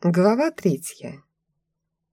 Глава третья.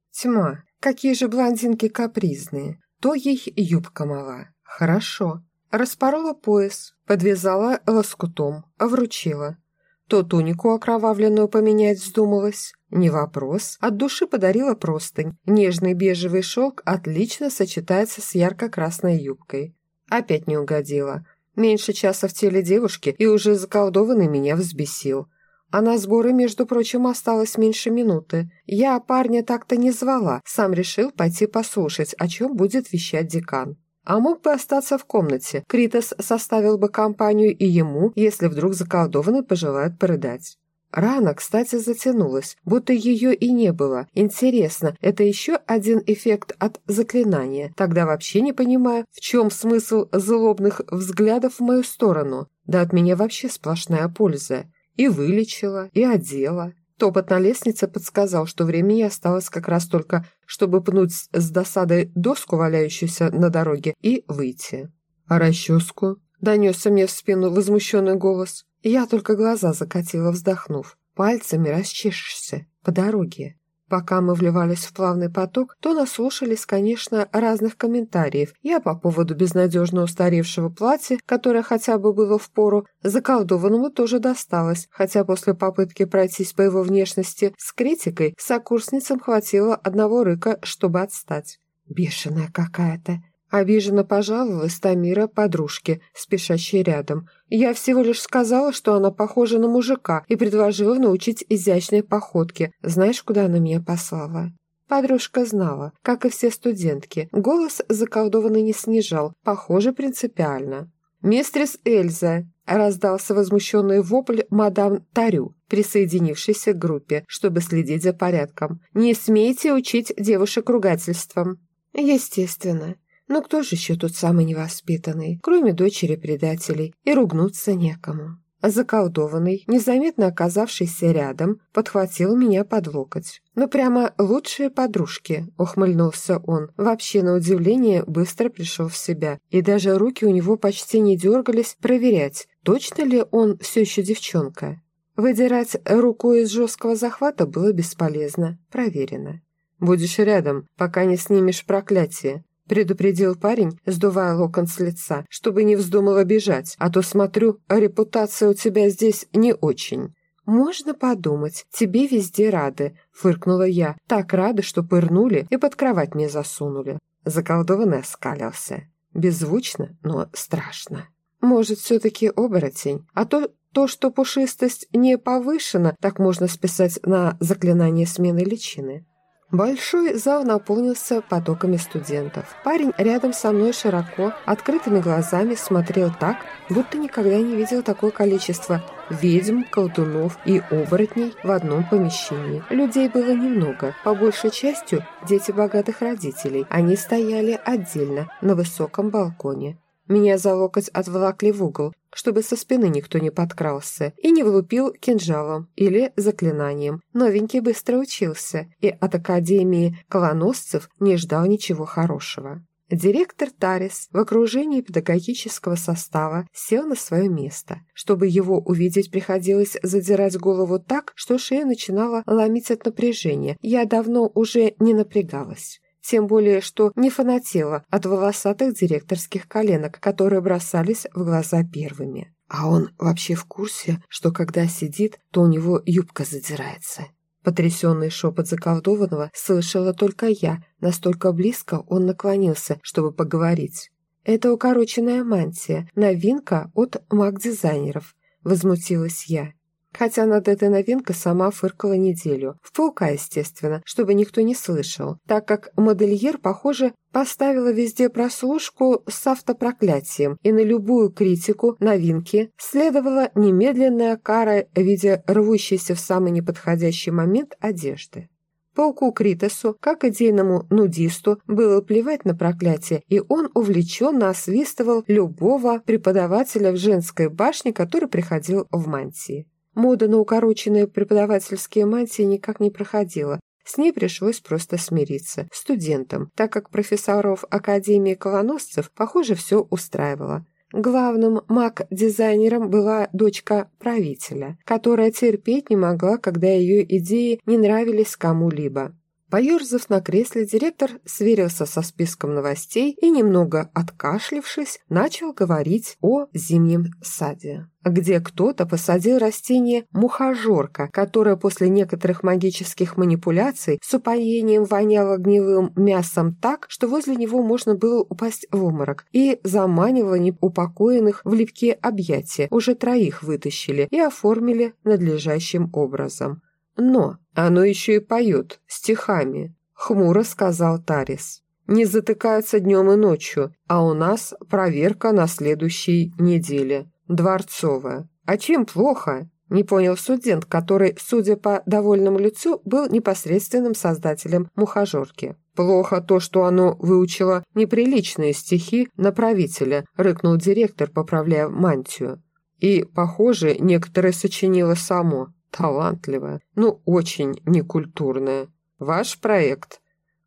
Тьма. Какие же блондинки капризные. То ей юбка мала. Хорошо. Распорола пояс, подвязала лоскутом, вручила. То тунику окровавленную поменять вздумалась. Не вопрос. От души подарила простынь. Нежный бежевый шелк отлично сочетается с ярко-красной юбкой. Опять не угодила. Меньше часа в теле девушки и уже заколдованный меня взбесил. А на сборы, между прочим, осталось меньше минуты. Я парня так-то не звала, сам решил пойти послушать, о чем будет вещать декан. А мог бы остаться в комнате. Критос составил бы компанию и ему, если вдруг заколдованный пожелает порыдать. Рана, кстати, затянулась, будто ее и не было. Интересно, это еще один эффект от заклинания. Тогда вообще не понимаю, в чем смысл злобных взглядов в мою сторону. Да от меня вообще сплошная польза. И вылечила, и одела. Топот на лестнице подсказал, что времени осталось как раз только, чтобы пнуть с досадой доску, валяющуюся на дороге, и выйти. «А расческу?» – донесся мне в спину возмущенный голос. Я только глаза закатила, вздохнув. «Пальцами расчешешься по дороге». Пока мы вливались в плавный поток, то наслушались, конечно, разных комментариев. Я по поводу безнадежно устаревшего платья, которое хотя бы было в пору, заколдованному тоже досталось, хотя после попытки пройтись по его внешности с критикой, сокурсницам хватило одного рыка, чтобы отстать. «Бешеная какая-то», Обиженно пожаловалась Тамира подружке, спешащей рядом. Я всего лишь сказала, что она похожа на мужика, и предложила научить изящной походке. Знаешь, куда она меня послала? Подружка знала, как и все студентки. Голос заколдованный не снижал, похоже, принципиально. «Мистрис Эльза!» – раздался возмущенный вопль мадам Тарю, присоединившейся к группе, чтобы следить за порядком. «Не смейте учить девушек ругательствам!» «Естественно. Но кто же еще тут самый невоспитанный, кроме дочери предателей, и ругнуться некому? Заколдованный, незаметно оказавшийся рядом, подхватил меня под локоть. «Ну прямо лучшие подружки», — ухмыльнулся он. Вообще, на удивление, быстро пришел в себя. И даже руки у него почти не дергались проверять, точно ли он все еще девчонка. Выдирать руку из жесткого захвата было бесполезно. Проверено. «Будешь рядом, пока не снимешь проклятие», предупредил парень, сдувая локон с лица, чтобы не вздумала бежать, а то, смотрю, репутация у тебя здесь не очень. «Можно подумать, тебе везде рады», — фыркнула я. «Так рады, что пырнули и под кровать мне засунули». Заколдованный оскалился. Беззвучно, но страшно. «Может, все-таки оборотень? А то то, что пушистость не повышена, так можно списать на заклинание смены личины». Большой зал наполнился потоками студентов. Парень рядом со мной широко, открытыми глазами смотрел так, будто никогда не видел такое количество ведьм, колдунов и оборотней в одном помещении. Людей было немного, по большей частью дети богатых родителей. Они стояли отдельно, на высоком балконе. Меня за локоть отволокли в угол, чтобы со спины никто не подкрался и не влупил кинжалом или заклинанием. Новенький быстро учился и от Академии колоносцев не ждал ничего хорошего. Директор Тарис в окружении педагогического состава сел на свое место. Чтобы его увидеть, приходилось задирать голову так, что шея начинала ломить от напряжения. Я давно уже не напрягалась тем более что не фанатела от волосатых директорских коленок, которые бросались в глаза первыми. А он вообще в курсе, что когда сидит, то у него юбка задирается. Потрясенный шепот заколдованного слышала только я, настолько близко он наклонился, чтобы поговорить. «Это укороченная мантия, новинка от маг-дизайнеров», — возмутилась я хотя над этой новинкой сама фыркала неделю. В паука, естественно, чтобы никто не слышал, так как модельер, похоже, поставила везде прослушку с автопроклятием, и на любую критику новинки следовала немедленная кара в виде рвущейся в самый неподходящий момент одежды. Пауку Критосу, как идейному нудисту, было плевать на проклятие, и он увлеченно освистывал любого преподавателя в женской башне, который приходил в мантии. Мода на укороченные преподавательские мантии никак не проходила. С ней пришлось просто смириться, студентам, так как профессоров Академии колоносцев, похоже, все устраивало. Главным маг-дизайнером была дочка правителя, которая терпеть не могла, когда ее идеи не нравились кому-либо. Поерзав на кресле, директор сверился со списком новостей и, немного откашлившись, начал говорить о зимнем саде, где кто-то посадил растение мухожорка, которое после некоторых магических манипуляций с упоением воняло гнилым мясом так, что возле него можно было упасть в обморок, и заманивало неупокоенных в липкие объятия. Уже троих вытащили и оформили надлежащим образом. Но оно еще и поет стихами, хмуро сказал Тарис. Не затыкается днем и ночью, а у нас проверка на следующей неделе. Дворцовая. А чем плохо? Не понял студент, который, судя по довольному лицу, был непосредственным создателем мухожорки. «Плохо то, что оно выучило неприличные стихи на правителя», рыкнул директор, поправляя мантию. «И, похоже, некоторые сочинило само. Талантливая, но очень некультурная. Ваш проект.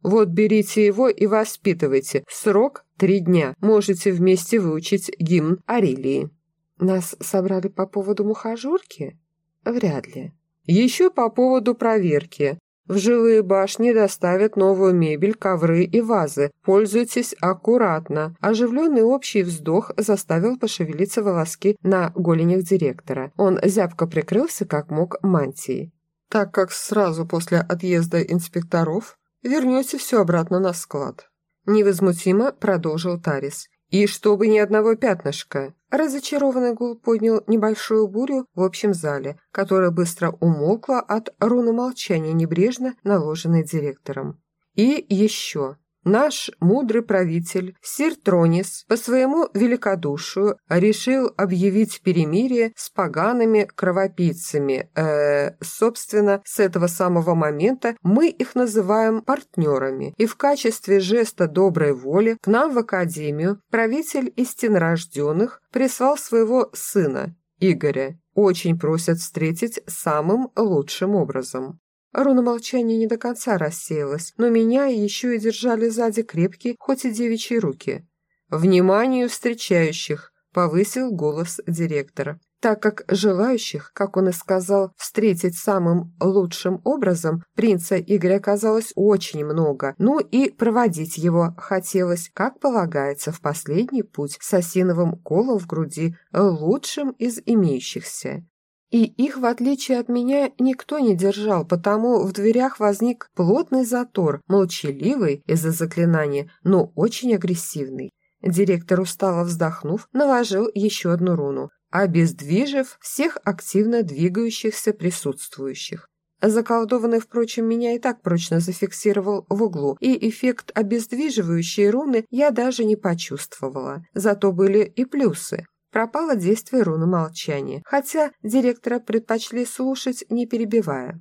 Вот берите его и воспитывайте. Срок три дня. Можете вместе выучить гимн Арилии. Нас собрали по поводу мухожурки? Вряд ли. Еще по поводу проверки. В жилые башни доставят новую мебель, ковры и вазы. Пользуйтесь аккуратно. Оживленный общий вздох заставил пошевелиться волоски на голенях директора. Он зябко прикрылся, как мог, мантией. Так как сразу после отъезда инспекторов вернете все обратно на склад. Невозмутимо продолжил Тарис. И чтобы ни одного пятнышка. Разочарованный гул поднял небольшую бурю в общем зале, которая быстро умолкла от руны молчания, небрежно наложенной директором. И еще. Наш мудрый правитель Сир Тронис по своему великодушию решил объявить перемирие с погаными кровопийцами. Э, собственно, с этого самого момента мы их называем партнерами. И в качестве жеста доброй воли к нам в Академию правитель истинорожденных прислал своего сына, Игоря. Очень просят встретить самым лучшим образом. Руна молчания не до конца рассеялась, но меня еще и держали сзади крепкие, хоть и девичьи руки. «Вниманию встречающих!» – повысил голос директора. Так как желающих, как он и сказал, встретить самым лучшим образом, принца Игоря оказалось очень много, ну и проводить его хотелось, как полагается, в последний путь с осиновым колом в груди, лучшим из имеющихся. И их, в отличие от меня, никто не держал, потому в дверях возник плотный затор, молчаливый из-за заклинания, но очень агрессивный. Директор, устало вздохнув, наложил еще одну руну, обездвижив всех активно двигающихся присутствующих. Заколдованный, впрочем, меня и так прочно зафиксировал в углу, и эффект обездвиживающей руны я даже не почувствовала. Зато были и плюсы. Пропало действие руны молчания, хотя директора предпочли слушать, не перебивая.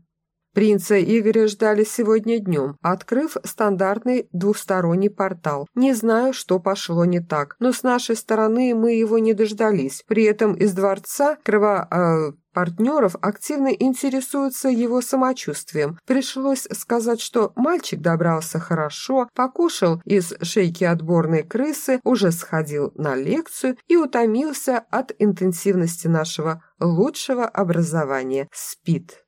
Принца Игоря ждали сегодня днем, открыв стандартный двухсторонний портал. Не знаю, что пошло не так, но с нашей стороны мы его не дождались. При этом из дворца крыва... Э, партнеров активно интересуются его самочувствием. Пришлось сказать, что мальчик добрался хорошо, покушал из шейки отборной крысы, уже сходил на лекцию и утомился от интенсивности нашего лучшего образования. Спит.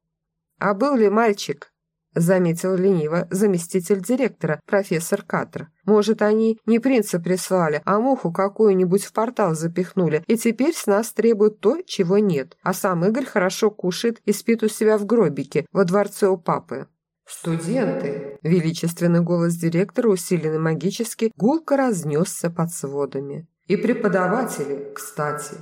А был ли мальчик? Заметил лениво заместитель директора, профессор Катр. «Может, они не принца прислали, а муху какую-нибудь в портал запихнули, и теперь с нас требуют то, чего нет. А сам Игорь хорошо кушает и спит у себя в гробике во дворце у папы». «Студенты!» – величественный голос директора, усиленный магически, гулко разнесся под сводами. «И преподаватели, кстати.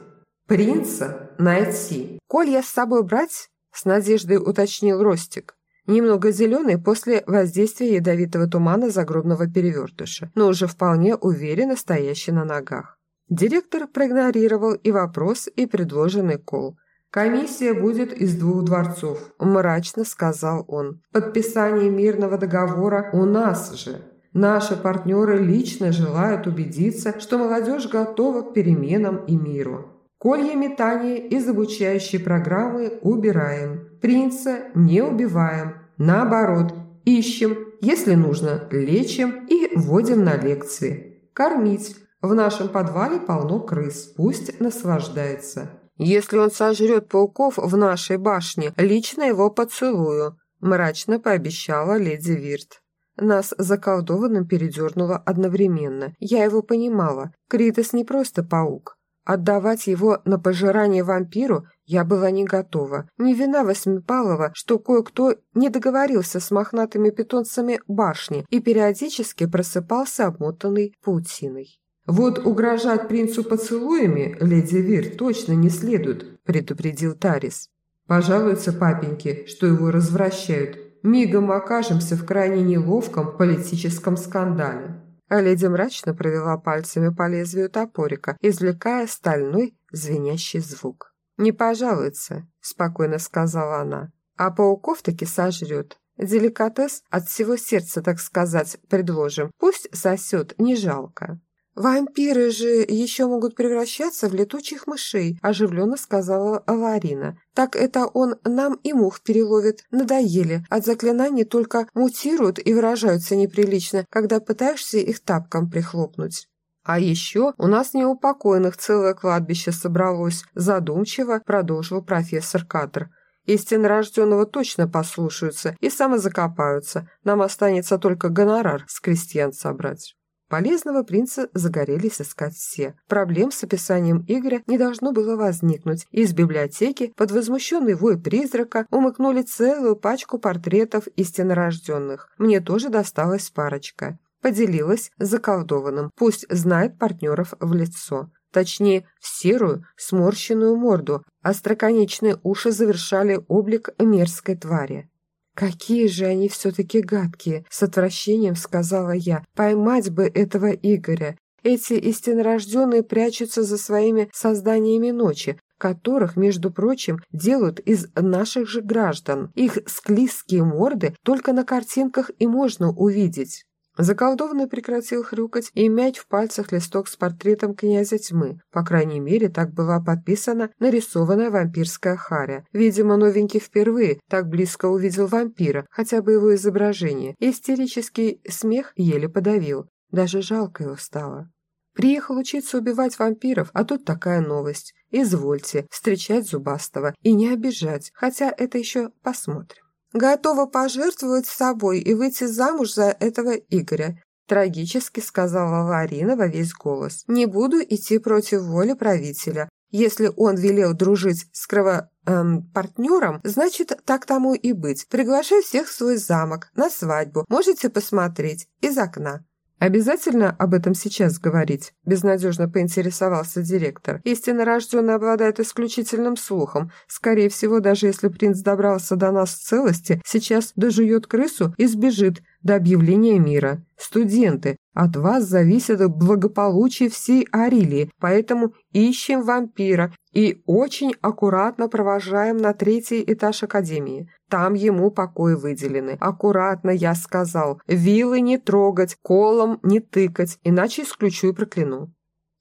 Принца найти. Коль я с собой брать?» – с надеждой уточнил Ростик. Немного зеленый после воздействия ядовитого тумана загробного перевертыша, но уже вполне уверенно стоящий на ногах. Директор проигнорировал и вопрос, и предложенный кол. «Комиссия будет из двух дворцов», – мрачно сказал он. «Подписание мирного договора у нас же». Наши партнеры лично желают убедиться, что молодежь готова к переменам и миру. Колья метания из обучающей программы убираем. Принца не убиваем. Наоборот, ищем, если нужно, лечим и вводим на лекции. Кормить, В нашем подвале полно крыс, пусть наслаждается. Если он сожрет пауков в нашей башне, лично его поцелую», – мрачно пообещала леди Вирт. Нас заколдованным передернуло одновременно. Я его понимала. Критос не просто паук. Отдавать его на пожирание вампиру я была не готова. Не вина Восьмипалова, что кое-кто не договорился с мохнатыми питомцами башни и периодически просыпался обмотанный паутиной. «Вот угрожать принцу поцелуями, леди Вир, точно не следует», – предупредил Тарис. «Пожалуются папеньки, что его развращают. Мигом окажемся в крайне неловком политическом скандале». А леди мрачно провела пальцами по лезвию топорика, извлекая стальной звенящий звук. «Не пожалуется», – спокойно сказала она. «А пауков таки сожрет. Деликатес от всего сердца, так сказать, предложим. Пусть сосет, не жалко». «Вампиры же еще могут превращаться в летучих мышей», – оживленно сказала Ларина. «Так это он нам и мух переловит. Надоели. От заклинаний только мутируют и выражаются неприлично, когда пытаешься их тапком прихлопнуть». «А еще у нас неупокоенных целое кладбище собралось», – задумчиво продолжил профессор Кадр. Истинно рожденного точно послушаются и самозакопаются. Нам останется только гонорар с крестьян собрать. Полезного принца загорелись искать все. Проблем с описанием Игоря не должно было возникнуть. Из библиотеки под возмущенный вой призрака умыкнули целую пачку портретов истиннорожденных. Мне тоже досталась парочка. Поделилась заколдованным. Пусть знает партнеров в лицо. Точнее, в серую, сморщенную морду. Остроконечные уши завершали облик мерзкой твари. «Какие же они все-таки гадкие!» – с отвращением сказала я. «Поймать бы этого Игоря! Эти истиннорожденные прячутся за своими созданиями ночи, которых, между прочим, делают из наших же граждан. Их склизкие морды только на картинках и можно увидеть». Заколдованный прекратил хрюкать и мять в пальцах листок с портретом князя тьмы. По крайней мере, так была подписана нарисованная вампирская харя. Видимо, новенький впервые так близко увидел вампира, хотя бы его изображение. Истерический смех еле подавил. Даже жалко его стало. Приехал учиться убивать вампиров, а тут такая новость. Извольте встречать Зубастого и не обижать, хотя это еще посмотрим. Готова пожертвовать собой и выйти замуж за этого Игоря», трагически сказала Ларина во весь голос. «Не буду идти против воли правителя. Если он велел дружить с крово... Эм, партнером, значит, так тому и быть. Приглашай всех в свой замок, на свадьбу. Можете посмотреть из окна». «Обязательно об этом сейчас говорить?» – безнадежно поинтересовался директор. «Истинно рожденный обладает исключительным слухом. Скорее всего, даже если принц добрался до нас в целости, сейчас дожует крысу и сбежит до объявления мира. Студенты, от вас зависит благополучие всей Арилии, поэтому ищем вампира и очень аккуратно провожаем на третий этаж Академии. Там ему покои выделены. Аккуратно, я сказал. Вилы не трогать, колом не тыкать, иначе исключу и прокляну.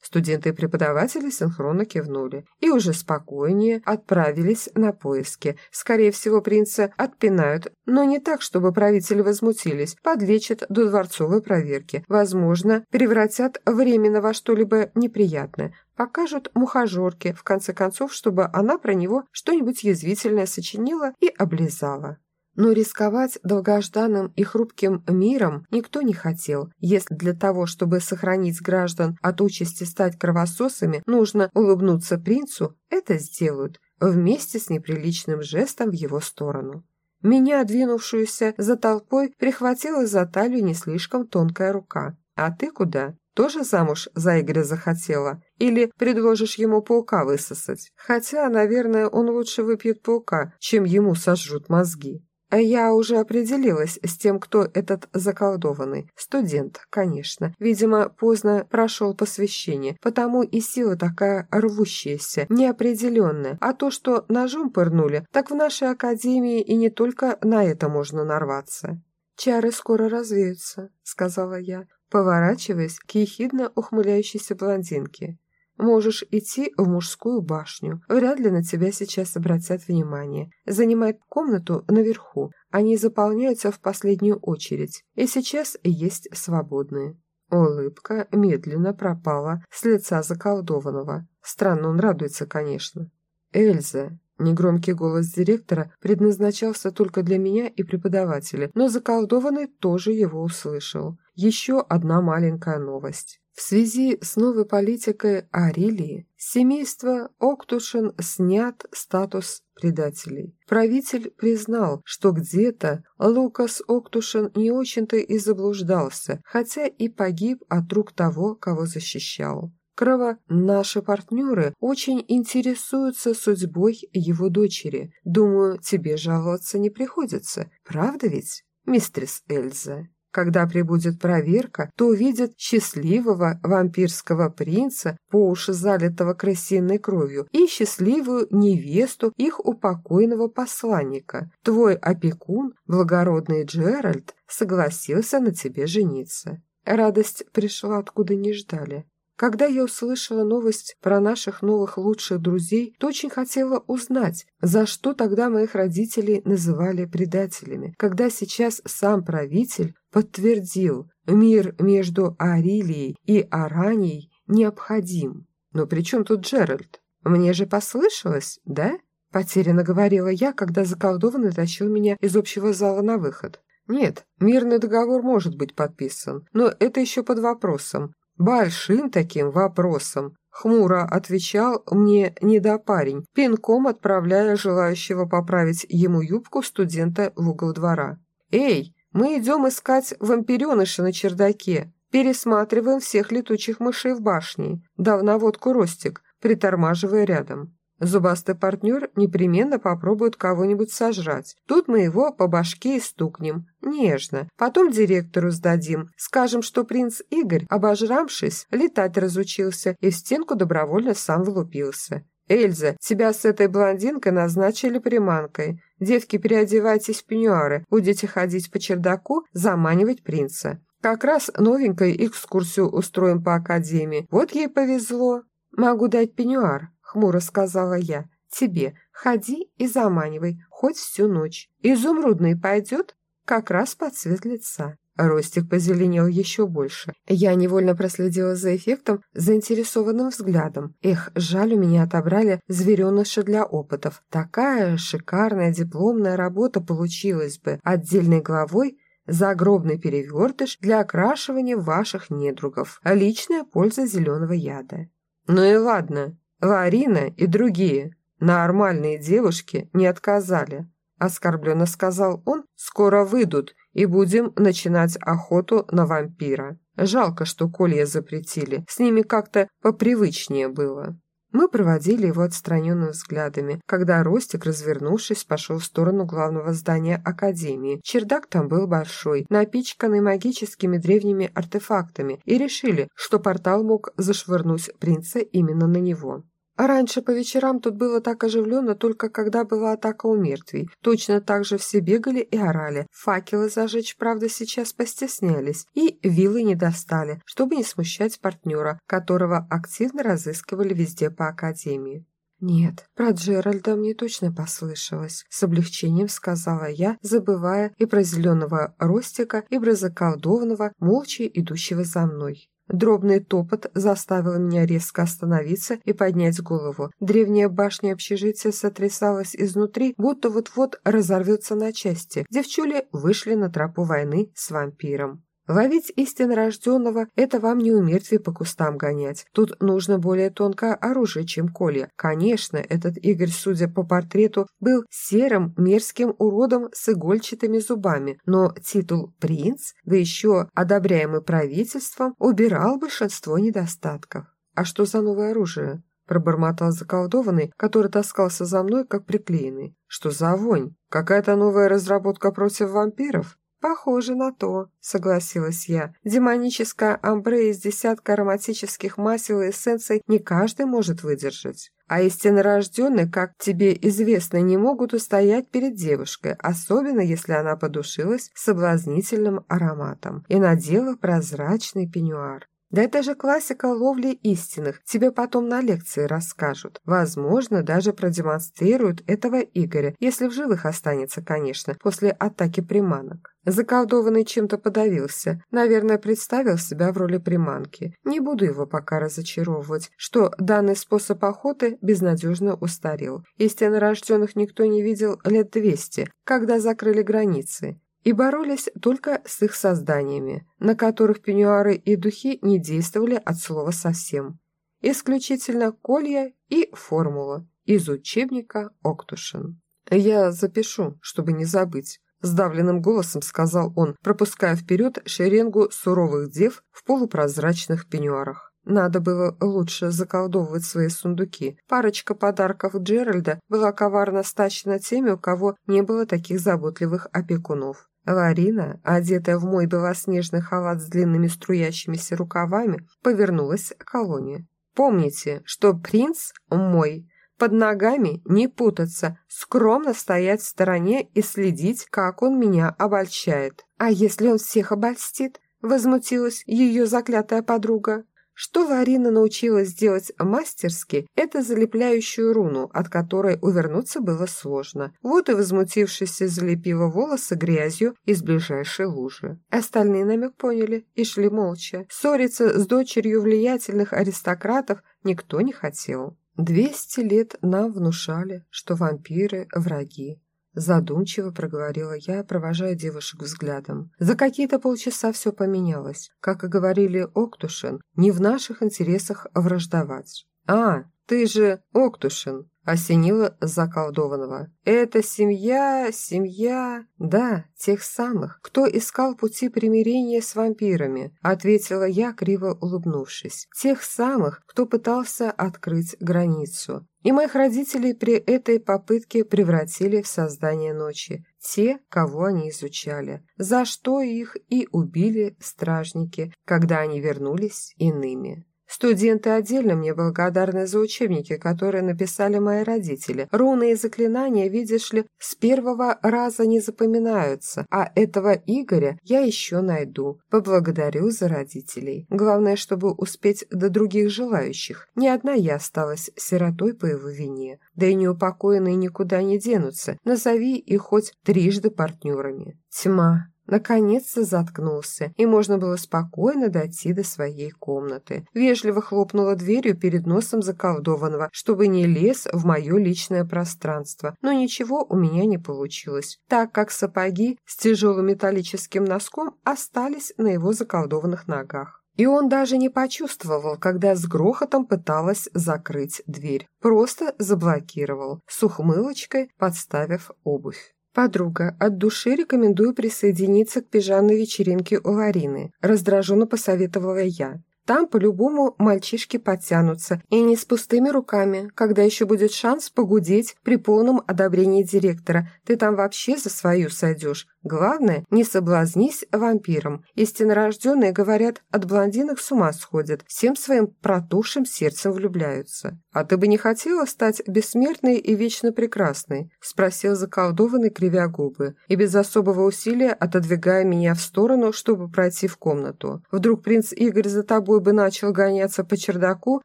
Студенты и преподаватели синхронно кивнули и уже спокойнее отправились на поиски. Скорее всего, принца отпинают, но не так, чтобы правители возмутились, подлечат до дворцовой проверки. Возможно, превратят временно во что-либо неприятное, покажут мухожорки, в конце концов, чтобы она про него что-нибудь язвительное сочинила и облизала. Но рисковать долгожданным и хрупким миром никто не хотел. Если для того, чтобы сохранить граждан от участи стать кровососами, нужно улыбнуться принцу, это сделают, вместе с неприличным жестом в его сторону. Меня, двинувшуюся за толпой, прихватила за талию не слишком тонкая рука. «А ты куда? Тоже замуж за Игоря захотела? Или предложишь ему паука высосать? Хотя, наверное, он лучше выпьет паука, чем ему сожрут мозги». Я уже определилась с тем, кто этот заколдованный. Студент, конечно. Видимо, поздно прошел посвящение, потому и сила такая рвущаяся, неопределенная. А то, что ножом пырнули, так в нашей академии и не только на это можно нарваться. «Чары скоро развеются», — сказала я, поворачиваясь к ехидно ухмыляющейся блондинке. Можешь идти в мужскую башню. Вряд ли на тебя сейчас обратят внимание. Занимай комнату наверху. Они заполняются в последнюю очередь. И сейчас есть свободные. Улыбка медленно пропала с лица заколдованного. Странно он радуется, конечно. «Эльза!» Негромкий голос директора предназначался только для меня и преподавателя, но заколдованный тоже его услышал. Еще одна маленькая новость. В связи с новой политикой Арилии семейство Октушин снят статус предателей. Правитель признал, что где-то Лукас Октушин не очень-то и заблуждался, хотя и погиб от рук того, кого защищал. Крова, наши партнеры очень интересуются судьбой его дочери. Думаю, тебе жаловаться не приходится. Правда ведь, мистерс Эльза? Когда прибудет проверка, то увидят счастливого вампирского принца, по уши залитого крысиной кровью, и счастливую невесту их упокойного посланника. Твой опекун, благородный Джеральд, согласился на тебе жениться. Радость пришла откуда не ждали. Когда я услышала новость про наших новых лучших друзей, то очень хотела узнать, за что тогда моих родителей называли предателями, когда сейчас сам правитель подтвердил, мир между Арилией и Аранией необходим. Но при чем тут Джеральд? Мне же послышалось, да? Потерянно говорила я, когда заколдованный тащил меня из общего зала на выход. Нет, мирный договор может быть подписан, но это еще под вопросом, Большим таким вопросом хмуро отвечал мне недопарень, пинком отправляя желающего поправить ему юбку студента в угол двора. «Эй, мы идем искать вампиреныша на чердаке, пересматриваем всех летучих мышей в башне», дал наводку Ростик, притормаживая рядом. Зубастый партнер непременно попробует кого-нибудь сожрать. Тут мы его по башке и стукнем. Нежно. Потом директору сдадим. Скажем, что принц Игорь, обожрамшись, летать разучился и в стенку добровольно сам влупился. «Эльза, тебя с этой блондинкой назначили приманкой. Девки, переодевайтесь в пеньюары, будете ходить по чердаку, заманивать принца. Как раз новенькой экскурсию устроим по академии. Вот ей повезло. Могу дать пеньюар, хмуро сказала я. «Тебе ходи и заманивай, хоть всю ночь. Изумрудный пойдет как раз под цвет лица». Ростик позеленел еще больше. Я невольно проследила за эффектом заинтересованным взглядом. Эх, жаль, у меня отобрали звереныша для опытов. Такая шикарная дипломная работа получилась бы. Отдельной главой загробный перевертыш для окрашивания ваших недругов. Личная польза зеленого яда. Ну и ладно, Ларина и другие нормальные девушки не отказали. Оскорбленно сказал он, скоро выйдут и будем начинать охоту на вампира. Жалко, что колья запретили, с ними как-то попривычнее было. Мы проводили его отстраненными взглядами, когда Ростик, развернувшись, пошел в сторону главного здания Академии. Чердак там был большой, напичканный магическими древними артефактами, и решили, что портал мог зашвырнуть принца именно на него. А раньше по вечерам тут было так оживленно, только когда была атака у мертвей. Точно так же все бегали и орали. Факелы зажечь, правда, сейчас постеснялись. И вилы не достали, чтобы не смущать партнера, которого активно разыскивали везде по академии. «Нет, про Джеральда мне точно послышалось», — с облегчением сказала я, забывая и про зеленого ростика, и про заколдованного, молча идущего за мной. Дробный топот заставил меня резко остановиться и поднять голову. Древняя башня общежития сотрясалась изнутри, будто вот-вот разорвется на части. Девчули вышли на тропу войны с вампиром. Ловить истинно рожденного – это вам не у мертвей по кустам гонять. Тут нужно более тонкое оружие, чем колья. Конечно, этот Игорь, судя по портрету, был серым, мерзким уродом с игольчатыми зубами, но титул «принц», да еще одобряемый правительством, убирал большинство недостатков. А что за новое оружие? Пробормотал заколдованный, который таскался за мной, как приклеенный. Что за вонь? Какая-то новая разработка против вампиров? «Похоже на то», — согласилась я. «Демоническое амбре из десятка ароматических масел и эссенций не каждый может выдержать. А истинно рожденные, как тебе известно, не могут устоять перед девушкой, особенно если она подушилась соблазнительным ароматом и надела прозрачный пеньюар. Да это же классика ловли истинных, тебе потом на лекции расскажут. Возможно, даже продемонстрируют этого Игоря, если в живых останется, конечно, после атаки приманок. Заколдованный чем-то подавился, наверное, представил себя в роли приманки. Не буду его пока разочаровывать, что данный способ охоты безнадежно устарел. Истинно рожденных никто не видел лет 200, когда закрыли границы и боролись только с их созданиями, на которых пеньюары и духи не действовали от слова совсем. Исключительно колья и формула из учебника Октушин. «Я запишу, чтобы не забыть», – сдавленным голосом сказал он, пропуская вперед шеренгу суровых дев в полупрозрачных пеньюарах. Надо было лучше заколдовывать свои сундуки. Парочка подарков Джеральда была коварно стачена теми, у кого не было таких заботливых опекунов. Ларина, одетая в мой белоснежный халат с длинными струящимися рукавами, повернулась к колонии. «Помните, что принц мой. Под ногами не путаться, скромно стоять в стороне и следить, как он меня обольщает. А если он всех обольстит?» Возмутилась ее заклятая подруга. Что Ларина научилась делать мастерски, это залепляющую руну, от которой увернуться было сложно. Вот и возмутившись залепила волосы грязью из ближайшей лужи. Остальные намек поняли и шли молча. Ссориться с дочерью влиятельных аристократов никто не хотел. Двести лет нам внушали, что вампиры – враги. Задумчиво проговорила я, провожая девушек взглядом. За какие-то полчаса все поменялось. Как и говорили Октушин, не в наших интересах враждовать. «А, ты же Октушин!» Осенило заколдованного. «Это семья, семья...» «Да, тех самых, кто искал пути примирения с вампирами», ответила я, криво улыбнувшись. «Тех самых, кто пытался открыть границу. И моих родителей при этой попытке превратили в создание ночи. Те, кого они изучали. За что их и убили стражники, когда они вернулись иными. Студенты отдельно мне благодарны за учебники, которые написали мои родители. Руны и заклинания, видишь ли, с первого раза не запоминаются, а этого Игоря я еще найду. Поблагодарю за родителей. Главное, чтобы успеть до других желающих. Ни одна я осталась сиротой по его вине. Да и неупокоенные никуда не денутся. Назови их хоть трижды партнерами. Тьма наконец-то заткнулся, и можно было спокойно дойти до своей комнаты. Вежливо хлопнула дверью перед носом заколдованного, чтобы не лез в мое личное пространство. Но ничего у меня не получилось, так как сапоги с тяжелым металлическим носком остались на его заколдованных ногах. И он даже не почувствовал, когда с грохотом пыталась закрыть дверь. Просто заблокировал, с ухмылочкой подставив обувь. «Подруга, от души рекомендую присоединиться к пижамной вечеринке у Ларины», раздраженно посоветовала я. Там по-любому мальчишки подтянутся, и не с пустыми руками, когда еще будет шанс погудеть при полном одобрении директора. Ты там вообще за свою сойдешь. Главное, не соблазнись вампиром. Истиннорожденные, говорят, от блондинок с ума сходят, всем своим протухшим сердцем влюбляются. «А ты бы не хотела стать бессмертной и вечно прекрасной?» – спросил заколдованный, кривя губы, и без особого усилия отодвигая меня в сторону, чтобы пройти в комнату. Вдруг принц Игорь за тобой бы начал гоняться по чердаку,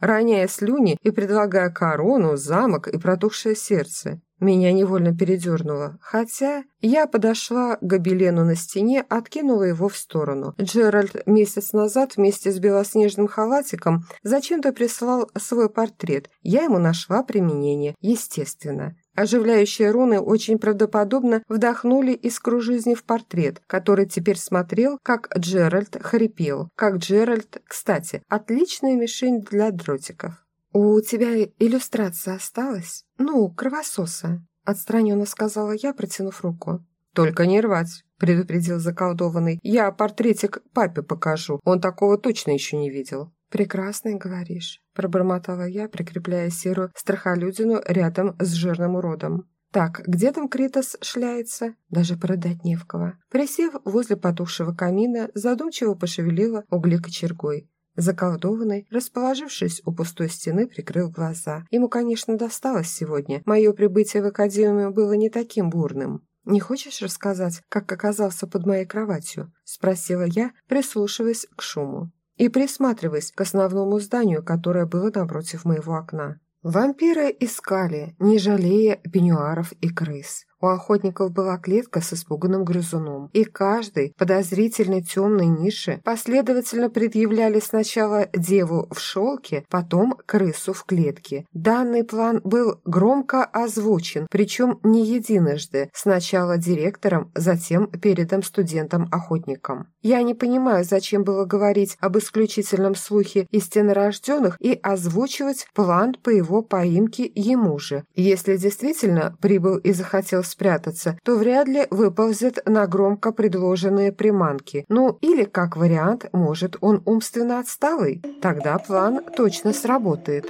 роняя слюни и предлагая корону, замок и протухшее сердце. Меня невольно передернуло, хотя я подошла к гобелену на стене, откинула его в сторону. Джеральд месяц назад вместе с белоснежным халатиком зачем-то прислал свой портрет. Я ему нашла применение, естественно. Оживляющие руны очень правдоподобно вдохнули искру жизни в портрет, который теперь смотрел, как Джеральд хрипел. Как Джеральд, кстати, отличная мишень для дротиков. «У тебя иллюстрация осталась? Ну, кровососа», — отстраненно сказала я, протянув руку. «Только не рвать», — предупредил заколдованный. «Я портретик папе покажу, он такого точно еще не видел». «Прекрасный, говоришь», — пробормотала я, прикрепляя серую страхолюдину рядом с жирным уродом. «Так, где там Критос шляется?» Даже продать не в кого. Присев возле потухшего камина, задумчиво пошевелила угли кочергой. Заколдованный, расположившись у пустой стены, прикрыл глаза. Ему, конечно, досталось сегодня. Мое прибытие в академию было не таким бурным. «Не хочешь рассказать, как оказался под моей кроватью?» – спросила я, прислушиваясь к шуму. и присматриваясь к основному зданию, которое было напротив моего окна. Вампиры искали, не жалея пеньюаров и крыс. У охотников была клетка с испуганным грызуном, и каждой подозрительной темной нише последовательно предъявляли сначала деву в шелке, потом крысу в клетке. Данный план был громко озвучен, причем не единожды, сначала директором, затем передом студентам-охотникам. Я не понимаю, зачем было говорить об исключительном слухе истиннорожденных и озвучивать план по его поимке ему же. Если действительно прибыл и захотел спрятаться, то вряд ли выползет на громко предложенные приманки. Ну, или, как вариант, может, он умственно отсталый? Тогда план точно сработает.